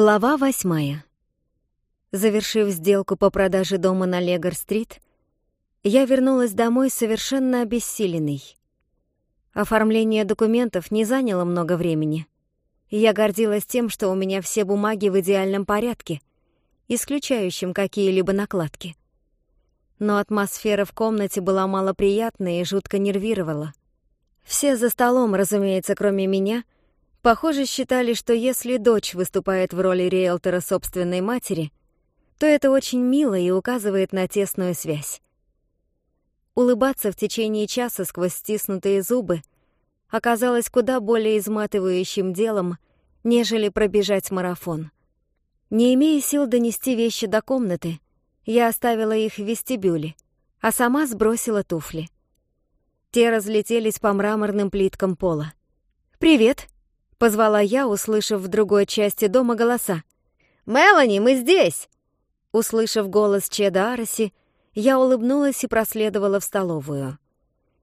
Глава восьмая. Завершив сделку по продаже дома на Легор-стрит, я вернулась домой совершенно обессиленной. Оформление документов не заняло много времени. Я гордилась тем, что у меня все бумаги в идеальном порядке, исключающим какие-либо накладки. Но атмосфера в комнате была малоприятная и жутко нервировала. Все за столом, разумеется, кроме меня — похоже, считали, что если дочь выступает в роли риэлтора собственной матери, то это очень мило и указывает на тесную связь. Улыбаться в течение часа сквозь стиснутые зубы оказалось куда более изматывающим делом, нежели пробежать марафон. Не имея сил донести вещи до комнаты, я оставила их в вестибюле, а сама сбросила туфли. Те разлетелись по мраморным плиткам пола. «Привет!» Позвала я, услышав в другой части дома голоса. «Мелани, мы здесь!» Услышав голос Чеда Араси, я улыбнулась и проследовала в столовую.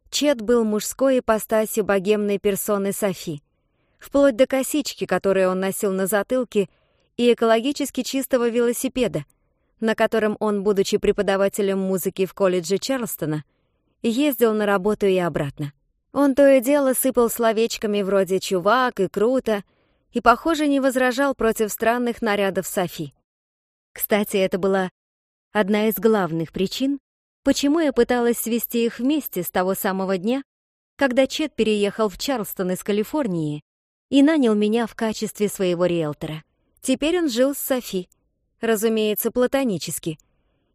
Чед был мужской ипостаси богемной персоны Софи, вплоть до косички, которую он носил на затылке, и экологически чистого велосипеда, на котором он, будучи преподавателем музыки в колледже Чарлстона, ездил на работу и обратно. Он то и дело сыпал словечками вроде «чувак» и «круто», и, похоже, не возражал против странных нарядов Софи. Кстати, это была одна из главных причин, почему я пыталась свести их вместе с того самого дня, когда Чет переехал в Чарлстон из Калифорнии и нанял меня в качестве своего риэлтора. Теперь он жил с Софи, разумеется, платонически,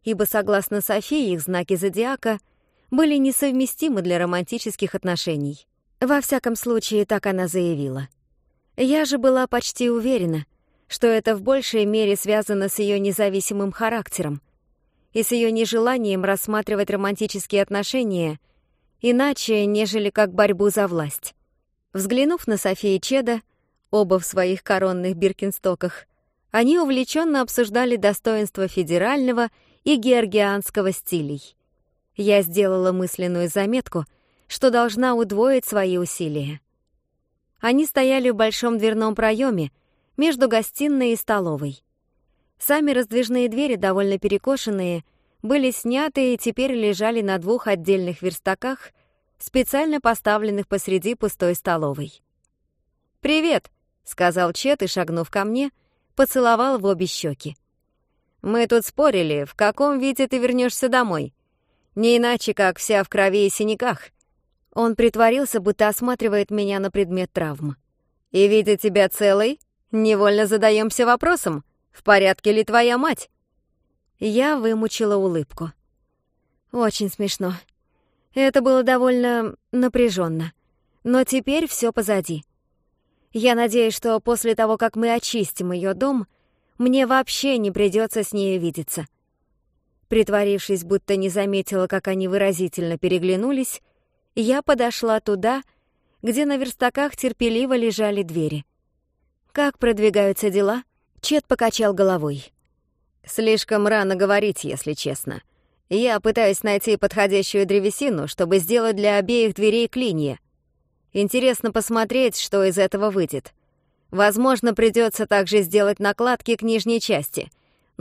ибо, согласно Софи, их знаки зодиака — были несовместимы для романтических отношений. Во всяком случае, так она заявила. Я же была почти уверена, что это в большей мере связано с ее независимым характером и с ее нежеланием рассматривать романтические отношения иначе, нежели как борьбу за власть. Взглянув на Софи и Чеда, оба в своих коронных биркинстоках, они увлеченно обсуждали достоинства федерального и георгианского стилей — я сделала мысленную заметку, что должна удвоить свои усилия. Они стояли в большом дверном проеме между гостиной и столовой. Сами раздвижные двери, довольно перекошенные, были сняты и теперь лежали на двух отдельных верстаках, специально поставленных посреди пустой столовой. «Привет!» — сказал Чет и, шагнув ко мне, поцеловал в обе щеки. «Мы тут спорили, в каком виде ты вернешься домой?» Не иначе, как вся в крови и синяках. Он притворился, будто осматривает меня на предмет травм. И, видя тебя целой, невольно задаемся вопросом, в порядке ли твоя мать? Я вымучила улыбку. Очень смешно. Это было довольно напряженно. Но теперь все позади. Я надеюсь, что после того, как мы очистим ее дом, мне вообще не придется с ней видеться. Притворившись, будто не заметила, как они выразительно переглянулись, я подошла туда, где на верстаках терпеливо лежали двери. «Как продвигаются дела?» Чет покачал головой. «Слишком рано говорить, если честно. Я пытаюсь найти подходящую древесину, чтобы сделать для обеих дверей клинья. Интересно посмотреть, что из этого выйдет. Возможно, придется также сделать накладки к нижней части,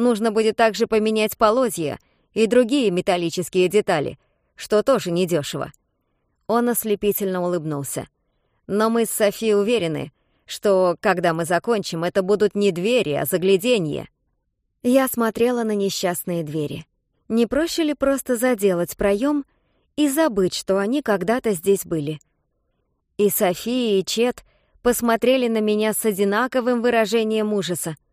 Нужно будет также поменять полозья и другие металлические детали, что тоже недешево. Он ослепительно улыбнулся. Но мы с Софи уверены, что, когда мы закончим, это будут не двери, а загляденье. Я смотрела на несчастные двери. Не проще ли просто заделать проем и забыть, что они когда-то здесь были? И София, и Чет посмотрели на меня с одинаковым выражением ужаса —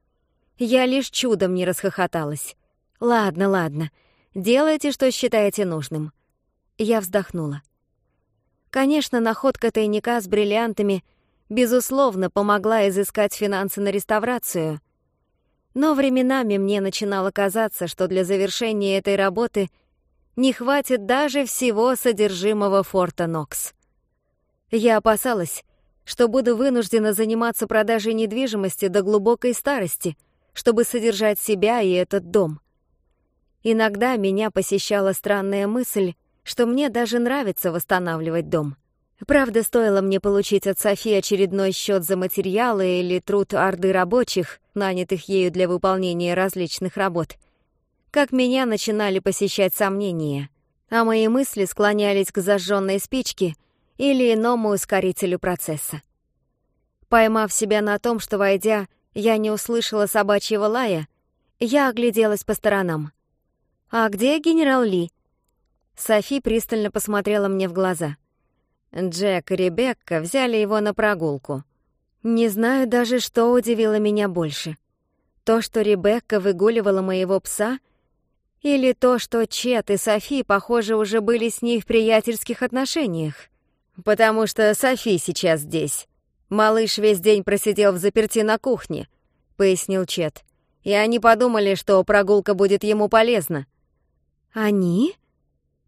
я лишь чудом не расхохоталась. «Ладно, ладно. Делайте, что считаете нужным». Я вздохнула. Конечно, находка тайника с бриллиантами, безусловно, помогла изыскать финансы на реставрацию. Но временами мне начинало казаться, что для завершения этой работы не хватит даже всего содержимого форта Нокс. Я опасалась, что буду вынуждена заниматься продажей недвижимости до глубокой старости — чтобы содержать себя и этот дом. Иногда меня посещала странная мысль, что мне даже нравится восстанавливать дом. Правда, стоило мне получить от Софи очередной счет за материалы или труд орды рабочих, нанятых ею для выполнения различных работ, как меня начинали посещать сомнения, а мои мысли склонялись к зажженной спичке или иному ускорителю процесса. Поймав себя на том, что, войдя я не услышала собачьего лая. Я огляделась по сторонам. «А где генерал Ли?» Софи пристально посмотрела мне в глаза. Джек и Ребекка взяли его на прогулку. Не знаю даже, что удивило меня больше. То, что Ребекка выгуливала моего пса, или то, что Чет и Софи, похоже, уже были с ней в приятельских отношениях. «Потому что Софи сейчас здесь», Малыш весь день просидел в заперти на кухне, пояснил Чет. И они подумали, что прогулка будет ему полезна. Они?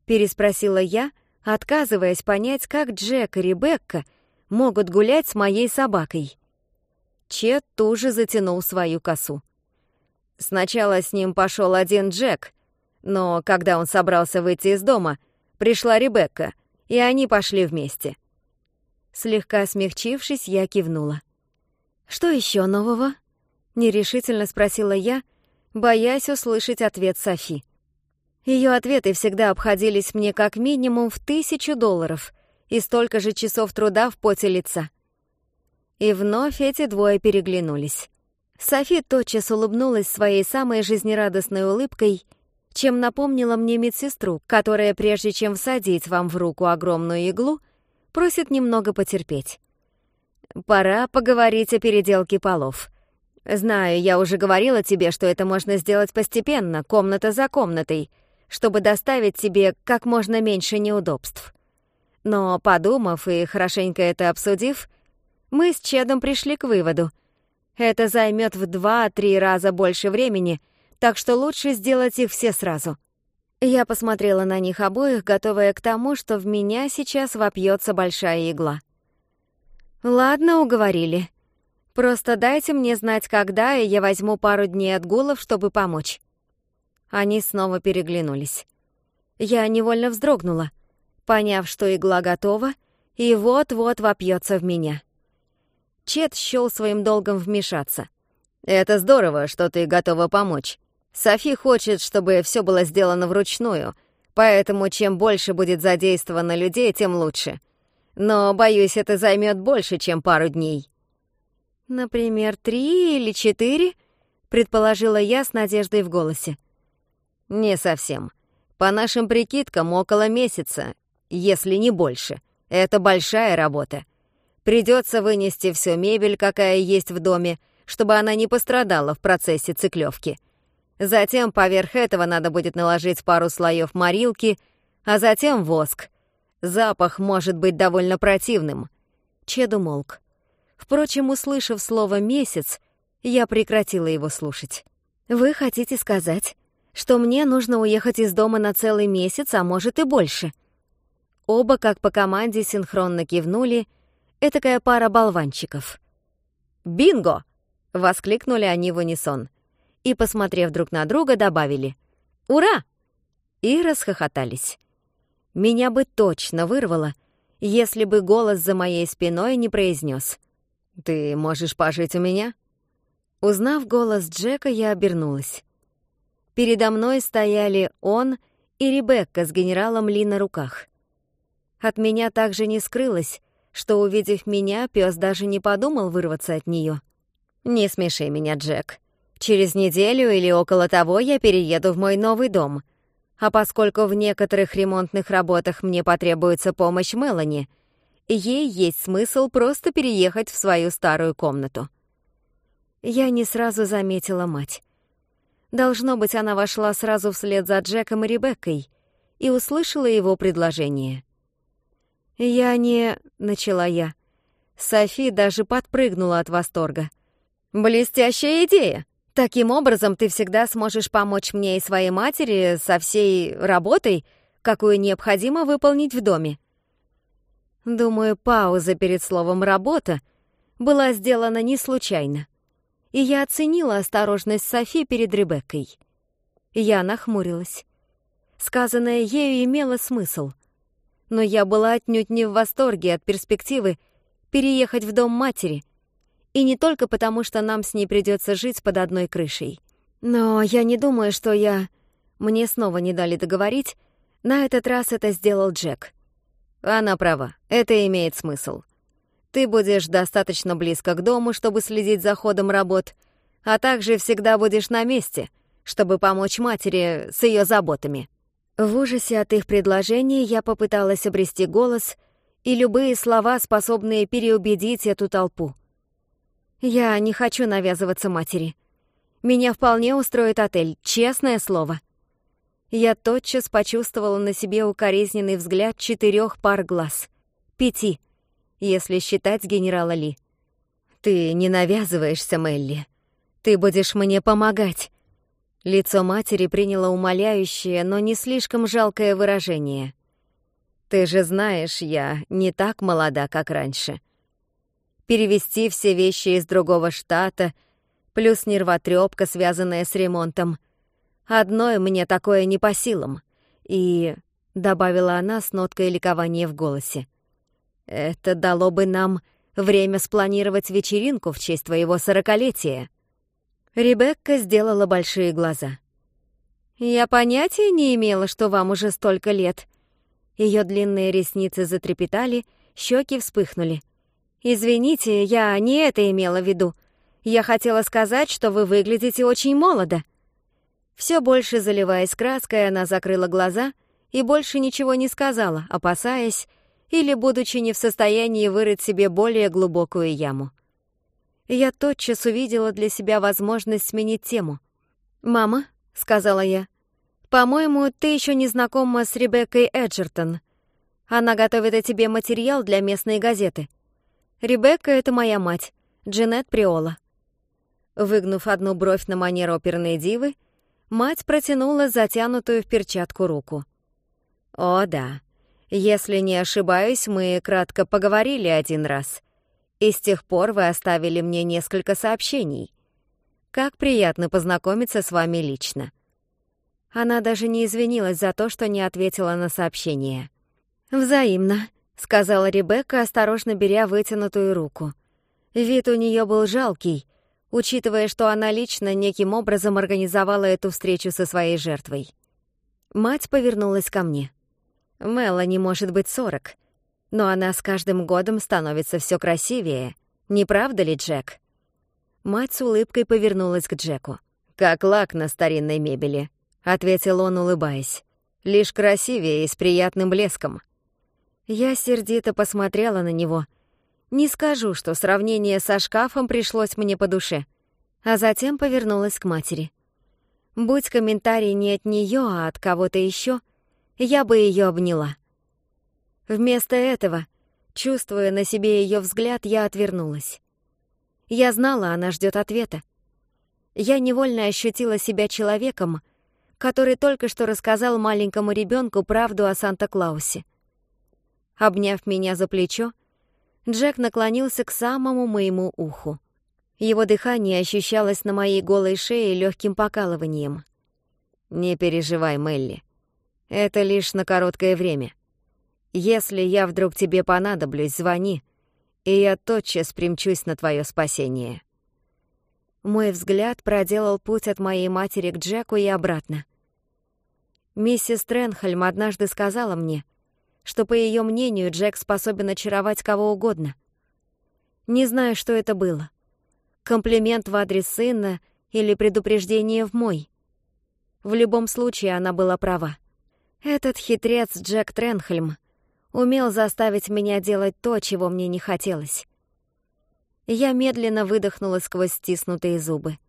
переспросила я, отказываясь понять, как Джек и Ребекка могут гулять с моей собакой. Чет тоже затянул свою косу. Сначала с ним пошел один Джек, но когда он собрался выйти из дома, пришла Ребекка, и они пошли вместе. Слегка смягчившись, я кивнула. «Что еще нового?» — нерешительно спросила я, боясь услышать ответ Софи. Ее ответы всегда обходились мне как минимум в тысячу долларов и столько же часов труда в поте лица. И вновь эти двое переглянулись. Софи тотчас улыбнулась своей самой жизнерадостной улыбкой, чем напомнила мне медсестру, которая, прежде чем всадить вам в руку огромную иглу, просит немного потерпеть. «Пора поговорить о переделке полов. Знаю, я уже говорила тебе, что это можно сделать постепенно, комната за комнатой, чтобы доставить тебе как можно меньше неудобств. Но, подумав и хорошенько это обсудив, мы с Чедом пришли к выводу. Это займет в два-три раза больше времени, так что лучше сделать их все сразу». Я посмотрела на них обоих, готовая к тому, что в меня сейчас вопьется большая игла. «Ладно, уговорили. Просто дайте мне знать, когда, и я возьму пару дней отгулов, чтобы помочь». Они снова переглянулись. Я невольно вздрогнула, поняв, что игла готова и вот-вот вопьется в меня. Чет счёл своим долгом вмешаться. «Это здорово, что ты готова помочь. Софи хочет, чтобы все было сделано вручную, поэтому чем больше будет задействовано людей, тем лучше. Но, боюсь, это займет больше, чем пару дней. «Например, три или четыре?» — предположила я с надеждой в голосе. «Не совсем. По нашим прикидкам, около месяца, если не больше. Это большая работа. Придется вынести всю мебель, какая есть в доме, чтобы она не пострадала в процессе циклевки. Затем поверх этого надо будет наложить пару слоев морилки, а затем воск. Запах может быть довольно противным. Чед умолк. Впрочем, услышав слово «месяц», я прекратила его слушать. «Вы хотите сказать, что мне нужно уехать из дома на целый месяц, а может и больше?» Оба, как по команде, синхронно кивнули. Этакая пара болванчиков. «Бинго!» — воскликнули они в унисон и, посмотрев друг на друга, добавили «Ура!» и расхохотались. Меня бы точно вырвало, если бы голос за моей спиной не произнес «Ты можешь пожить у меня?» Узнав голос Джека, я обернулась. Передо мной стояли он и Ребекка с генералом Ли на руках. От меня также не скрылось, что, увидев меня, пес даже не подумал вырваться от нее. «Не смеши меня, Джек», Через неделю или около того я перееду в мой новый дом. А поскольку в некоторых ремонтных работах мне потребуется помощь Мелани, ей есть смысл просто переехать в свою старую комнату». Я не сразу заметила мать. Должно быть, она вошла сразу вслед за Джеком и Ребеккой и услышала его предложение. «Я не...» — начала я. Софи даже подпрыгнула от восторга. «Блестящая идея! Таким образом, ты всегда сможешь помочь мне и своей матери со всей работой, какую необходимо выполнить в доме. Думаю, пауза перед словом «работа» была сделана не случайно, и я оценила осторожность Софи перед Ребеккой. Я нахмурилась. Сказанное ею имело смысл, но я была отнюдь не в восторге от перспективы переехать в дом матери — и не только потому, что нам с ней придется жить под одной крышей. Но я не думаю, что я... Мне снова не дали договорить. На этот раз это сделал Джек. Она права, это имеет смысл. Ты будешь достаточно близко к дому, чтобы следить за ходом работ, а также всегда будешь на месте, чтобы помочь матери с ее заботами. В ужасе от их предложения я попыталась обрести голос и любые слова, способные переубедить эту толпу. «Я не хочу навязываться матери. Меня вполне устроит отель, честное слово». Я тотчас почувствовала на себе укоризненный взгляд четырех пар глаз. Пяти, если считать генерала Ли. «Ты не навязываешься, Мелли. Ты будешь мне помогать». Лицо матери приняло умоляющее, но не слишком жалкое выражение. «Ты же знаешь, я не так молода, как раньше перевести все вещи из другого штата, плюс нервотрепка, связанная с ремонтом. Одной мне такое не по силам. И... — добавила она с ноткой ликования в голосе. «Это дало бы нам время спланировать вечеринку в честь твоего сорокалетия». Ребекка сделала большие глаза. «Я понятия не имела, что вам уже столько лет». Ее длинные ресницы затрепетали, щеки вспыхнули. «Извините, я не это имела в виду. Я хотела сказать, что вы выглядите очень молодо». Все больше заливаясь краской, она закрыла глаза и больше ничего не сказала, опасаясь или будучи не в состоянии вырыть себе более глубокую яму. Я тотчас увидела для себя возможность сменить тему. «Мама», — сказала я, — «по-моему, ты еще не знакома с Ребеккой Эджертон. Она готовит о тебе материал для местной газеты». Ребекка — это моя мать, Джанет Приола». Выгнув одну бровь на манер оперной дивы, мать протянула затянутую в перчатку руку. «О, да. Если не ошибаюсь, мы кратко поговорили один раз. И с тех пор вы оставили мне несколько сообщений. Как приятно познакомиться с вами лично». Она даже не извинилась за то, что не ответила на сообщение. «Взаимно», сказала Ребекка, осторожно беря вытянутую руку. Вид у нее был жалкий, учитывая, что она лично неким образом организовала эту встречу со своей жертвой. Мать повернулась ко мне. Мелла не может быть сорок, но она с каждым годом становится все красивее. Не правда ли, Джек?» Мать с улыбкой повернулась к Джеку. «Как лак на старинной мебели», — ответил он, улыбаясь. «Лишь красивее и с приятным блеском». Я сердито посмотрела на него. Не скажу, что сравнение со шкафом пришлось мне по душе. А затем повернулась к матери. Будь комментарий не от нее, а от кого-то еще, я бы ее обняла. Вместо этого, чувствуя на себе ее взгляд, я отвернулась. Я знала, она ждет ответа. Я невольно ощутила себя человеком, который только что рассказал маленькому ребенку правду о Санта-Клаусе. Обняв меня за плечо, Джек наклонился к самому моему уху. Его дыхание ощущалось на моей голой шее легким покалыванием. «Не переживай, Мелли. Это лишь на короткое время. Если я вдруг тебе понадоблюсь, звони, и я тотчас примчусь на твое спасение». Мой взгляд проделал путь от моей матери к Джеку и обратно. Миссис Тренхольм однажды сказала мне — что, по ее мнению, Джек способен очаровать кого угодно. Не знаю, что это было. Комплимент в адрес сына или предупреждение в мой. В любом случае, она была права. Этот хитрец Джек Тренхельм умел заставить меня делать то, чего мне не хотелось. Я медленно выдохнула сквозь стиснутые зубы.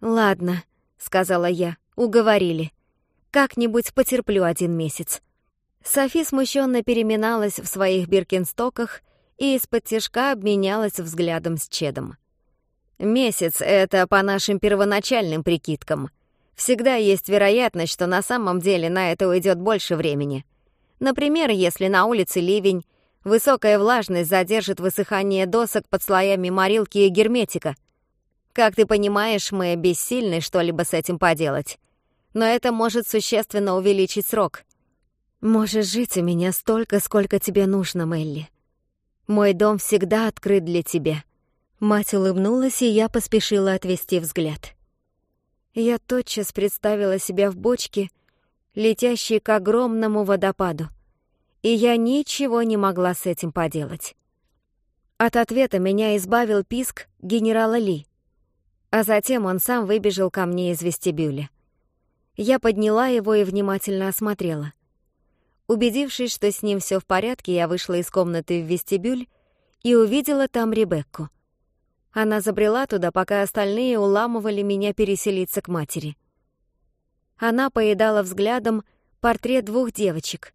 «Ладно», — сказала я, — «уговорили. Как-нибудь потерплю один месяц». Софи смущенно переминалась в своих биркинстоках и из-под тяжка обменялась взглядом с Чедом. «Месяц — это по нашим первоначальным прикидкам. Всегда есть вероятность, что на самом деле на это уйдет больше времени. Например, если на улице ливень, высокая влажность задержит высыхание досок под слоями морилки и герметика. Как ты понимаешь, мы бессильны что-либо с этим поделать. Но это может существенно увеличить срок». Можешь жить у меня столько, сколько тебе нужно, Мелли. Мой дом всегда открыт для тебя». Мать улыбнулась, и я поспешила отвести взгляд. Я тотчас представила себя в бочке, летящей к огромному водопаду, и я ничего не могла с этим поделать. От ответа меня избавил писк генерала Ли, а затем он сам выбежал ко мне из вестибюля. Я подняла его и внимательно осмотрела — Убедившись, что с ним всё в порядке, я вышла из комнаты в вестибюль и увидела там Ребекку. Она забрела туда, пока остальные уламывали меня переселиться к матери. Она поедала взглядом портрет двух девочек.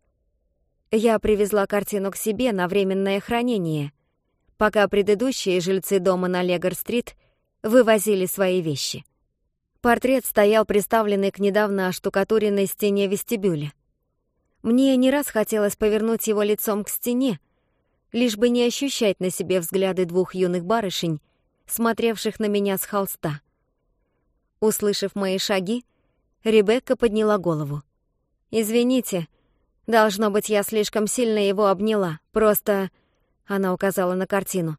Я привезла картину к себе на временное хранение, пока предыдущие жильцы дома на Легор-стрит вывозили свои вещи. Портрет стоял приставленный к недавно оштукатуренной стене вестибюля. Мне не раз хотелось повернуть его лицом к стене, лишь бы не ощущать на себе взгляды двух юных барышень, смотревших на меня с холста. Услышав мои шаги, Ребекка подняла голову. «Извините, должно быть, я слишком сильно его обняла, просто...» Она указала на картину.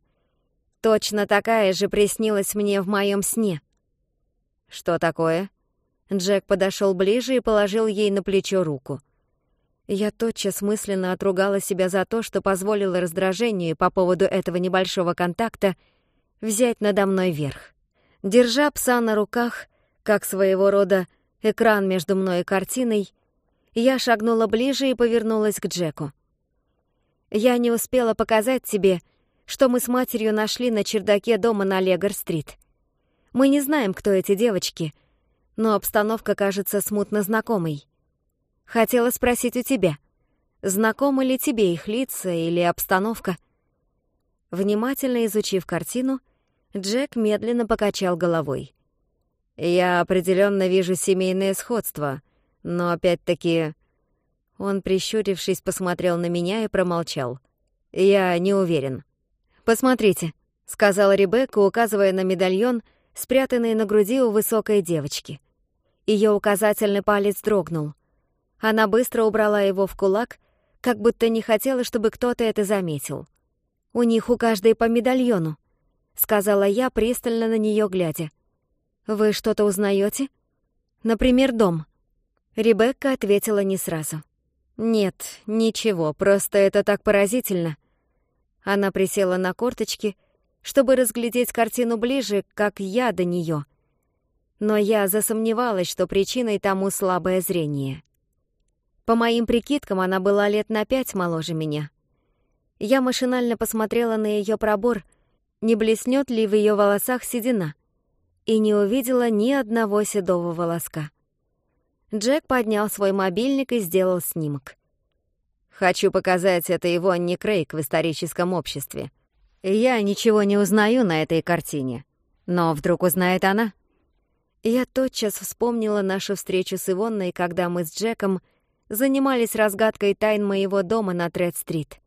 «Точно такая же приснилась мне в моем сне». «Что такое?» Джек подошел ближе и положил ей на плечо руку. Я тотчас мысленно отругала себя за то, что позволила раздражению по поводу этого небольшого контакта взять надо мной верх. Держа пса на руках, как своего рода экран между мной и картиной, я шагнула ближе и повернулась к Джеку. Я не успела показать тебе, что мы с матерью нашли на чердаке дома на Легор-стрит. Мы не знаем, кто эти девочки, но обстановка кажется смутно знакомой. Хотела спросить у тебя, знакомы ли тебе их лица или обстановка? Внимательно изучив картину, Джек медленно покачал головой. «Я определенно вижу семейное сходство, но опять-таки...» Он, прищурившись, посмотрел на меня и промолчал. «Я не уверен». «Посмотрите», — сказала Ребекка, указывая на медальон, спрятанный на груди у высокой девочки. Ее указательный палец дрогнул — она быстро убрала его в кулак, как будто не хотела, чтобы кто-то это заметил. «У них у каждой по медальону», — сказала я, пристально на нее глядя. «Вы что-то узнаете? Например, дом?» Ребекка ответила не сразу. «Нет, ничего, просто это так поразительно». Она присела на корточки, чтобы разглядеть картину ближе, как я до нее. Но я засомневалась, что причиной тому слабое зрение. По моим прикидкам, она была лет на пять моложе меня. Я машинально посмотрела на ее пробор, не блеснет ли в ее волосах седина, и не увидела ни одного седого волоска. Джек поднял свой мобильник и сделал снимок. «Хочу показать это его Анни Крейг в историческом обществе. Я ничего не узнаю на этой картине, но вдруг узнает она». Я тотчас вспомнила нашу встречу с Ивонной, когда мы с Джеком — занимались разгадкой тайн моего дома на Тред-стрит.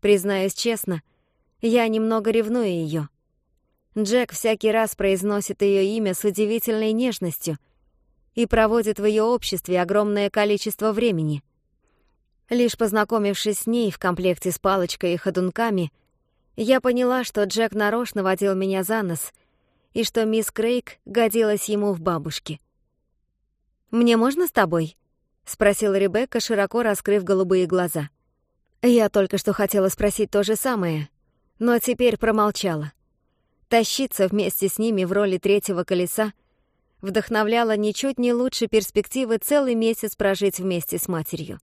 Признаюсь честно, я немного ревную ее. Джек всякий раз произносит ее имя с удивительной нежностью и проводит в ее обществе огромное количество времени. Лишь познакомившись с ней в комплекте с палочкой и ходунками, я поняла, что Джек нарочно водил меня за нос и что мисс Крейг годилась ему в бабушке. «Мне можно с тобой?» спросила Ребекка, широко раскрыв голубые глаза. Я только что хотела спросить то же самое, но теперь промолчала. Тащиться вместе с ними в роли третьего колеса вдохновляла ничуть не лучше перспективы целый месяц прожить вместе с матерью.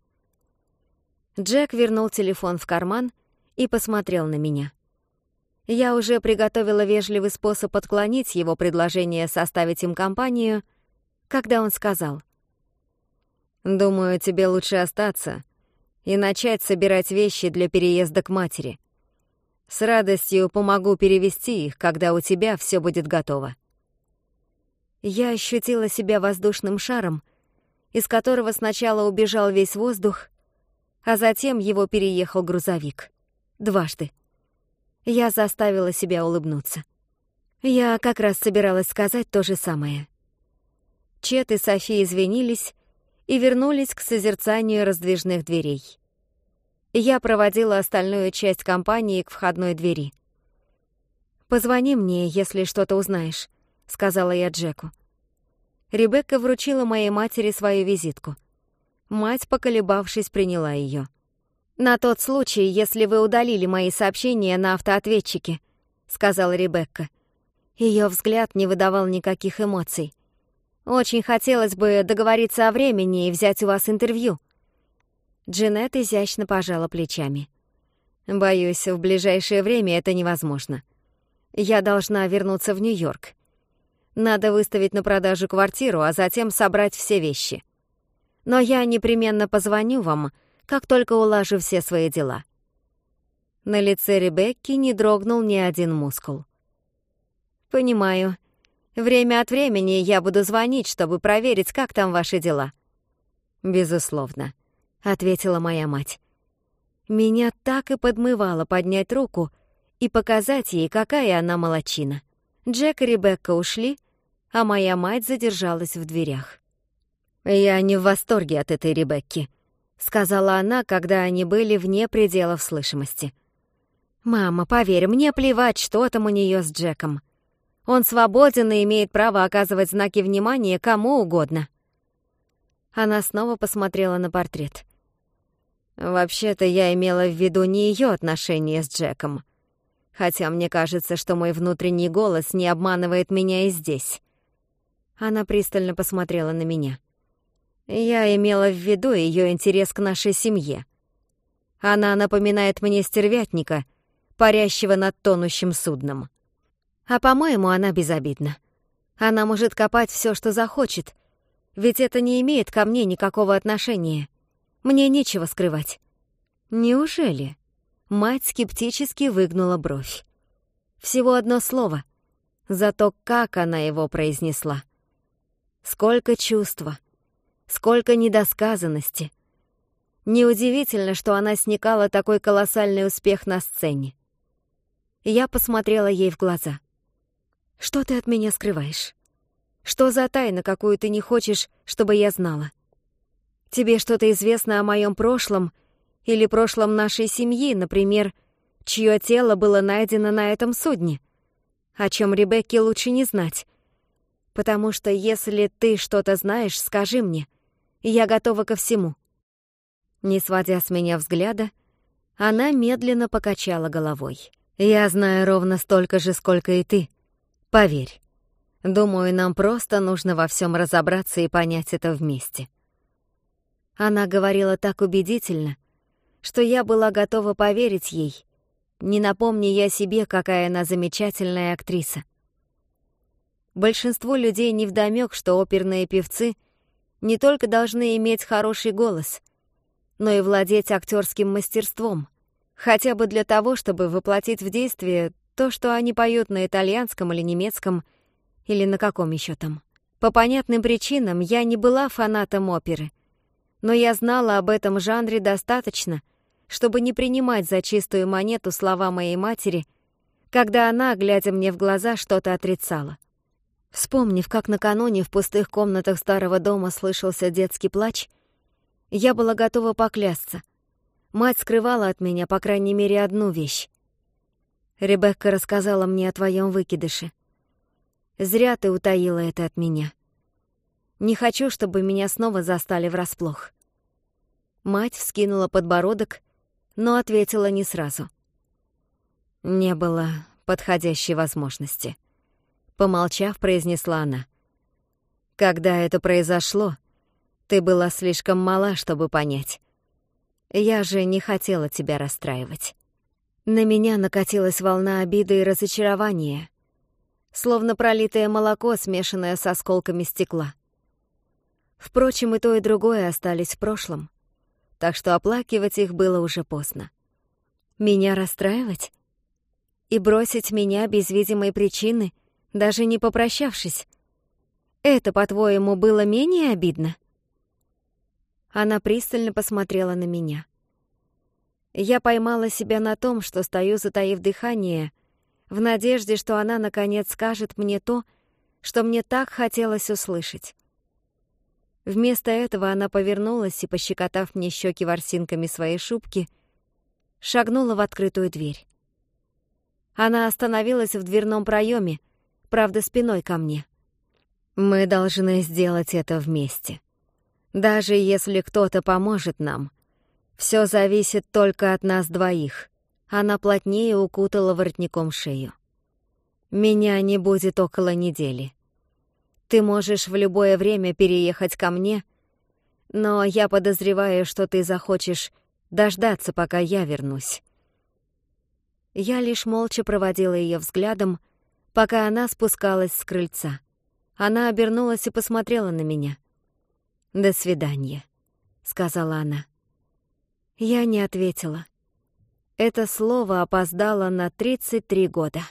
Джек вернул телефон в карман и посмотрел на меня. Я уже приготовила вежливый способ отклонить его предложение составить им компанию, когда он сказал — Думаю, тебе лучше остаться и начать собирать вещи для переезда к матери. С радостью помогу перевести их, когда у тебя все будет готово. Я ощутила себя воздушным шаром, из которого сначала убежал весь воздух, а затем его переехал грузовик. Дважды. Я заставила себя улыбнуться. Я как раз собиралась сказать то же самое. Чет и София извинились, и вернулись к созерцанию раздвижных дверей. Я проводила остальную часть компании к входной двери. «Позвони мне, если что-то узнаешь», — сказала я Джеку. Ребекка вручила моей матери свою визитку. Мать, поколебавшись, приняла ее. «На тот случай, если вы удалили мои сообщения на автоответчике», — сказала Ребекка. Ее взгляд не выдавал никаких эмоций. Очень хотелось бы договориться о времени и взять у вас интервью». Джанет изящно пожала плечами. «Боюсь, в ближайшее время это невозможно. Я должна вернуться в Нью-Йорк. Надо выставить на продажу квартиру, а затем собрать все вещи. Но я непременно позвоню вам, как только улажу все свои дела». На лице Ребекки не дрогнул ни один мускул. «Понимаю. Время от времени я буду звонить, чтобы проверить, как там ваши дела». «Безусловно», — ответила моя мать. Меня так и подмывало поднять руку и показать ей, какая она молочина. Джек и Ребекка ушли, а моя мать задержалась в дверях. «Я не в восторге от этой Ребекки», — сказала она, когда они были вне пределов слышимости. «Мама, поверь, мне плевать, что там у нее с Джеком. Он свободен и имеет право оказывать знаки внимания кому угодно. Она снова посмотрела на портрет. Вообще-то я имела в виду не ее отношения с Джеком. Хотя мне кажется, что мой внутренний голос не обманывает меня и здесь. Она пристально посмотрела на меня. Я имела в виду ее интерес к нашей семье. Она напоминает мне стервятника, парящего над тонущим судном. А по-моему, она безобидна. Она может копать всё, что захочет, ведь это не имеет ко мне никакого отношения. Мне нечего скрывать. Неужели? Мать скептически выгнула бровь. Всего одно слово. Зато как она его произнесла. Сколько чувства, сколько недосказанности. Неудивительно, что она сникала такой колоссальный успех на сцене. Я посмотрела ей в глаза. Что ты от меня скрываешь? Что за тайна, какую ты не хочешь, чтобы я знала? Тебе что-то известно о моем прошлом или прошлом нашей семьи, например, чье тело было найдено на этом судне? О чем Ребекке лучше не знать. Потому что если ты что-то знаешь, скажи мне. Я готова ко всему. Не сводя с меня взгляда, она медленно покачала головой. «Я знаю ровно столько же, сколько и ты», Поверь, думаю, нам просто нужно во всем разобраться и понять это вместе. Она говорила так убедительно, что я была готова поверить ей, не напомни я себе, какая она замечательная актриса. Большинство людей невдомёк, что оперные певцы не только должны иметь хороший голос, но и владеть актерским мастерством, хотя бы для того, чтобы воплотить в действие то, что они поют на итальянском или немецком, или на каком еще там. По понятным причинам я не была фанатом оперы, но я знала об этом жанре достаточно, чтобы не принимать за чистую монету слова моей матери, когда она, глядя мне в глаза, что-то отрицала. Вспомнив, как накануне в пустых комнатах старого дома слышался детский плач, я была готова поклясться. Мать скрывала от меня, по крайней мере, одну вещь. Ребекка рассказала мне о твоем выкидыше. Зря ты утаила это от меня. Не хочу, чтобы меня снова застали врасплох. Мать вскинула подбородок, но ответила не сразу. Не было подходящей возможности. Помолчав, произнесла она. Когда это произошло, ты была слишком мала, чтобы понять. Я же не хотела тебя расстраивать. На меня накатилась волна обиды и разочарования, словно пролитое молоко, смешанное с осколками стекла. Впрочем, и то, и другое остались в прошлом, так что оплакивать их было уже поздно. Меня расстраивать? И бросить меня без видимой причины — даже не попрощавшись. Это, по-твоему, было менее обидно? Она пристально посмотрела на меня. Я поймала себя на том, что стою, затаив дыхание, в надежде, что она, наконец, скажет мне то, что мне так хотелось услышать. Вместо этого она повернулась и, пощекотав мне щеки ворсинками своей шубки, шагнула в открытую дверь. Она остановилась в дверном проеме, правда, спиной ко мне. «Мы должны сделать это вместе. Даже если кто-то поможет нам», все зависит только от нас двоих. Она плотнее укутала воротником шею. Меня не будет около недели. Ты можешь в любое время переехать ко мне, но я подозреваю, что ты захочешь дождаться, пока я вернусь. Я лишь молча проводила ее взглядом, пока она спускалась с крыльца. Она обернулась и посмотрела на меня. «До свидания», — сказала она. Я не ответила. Это слово опоздало на 33 года.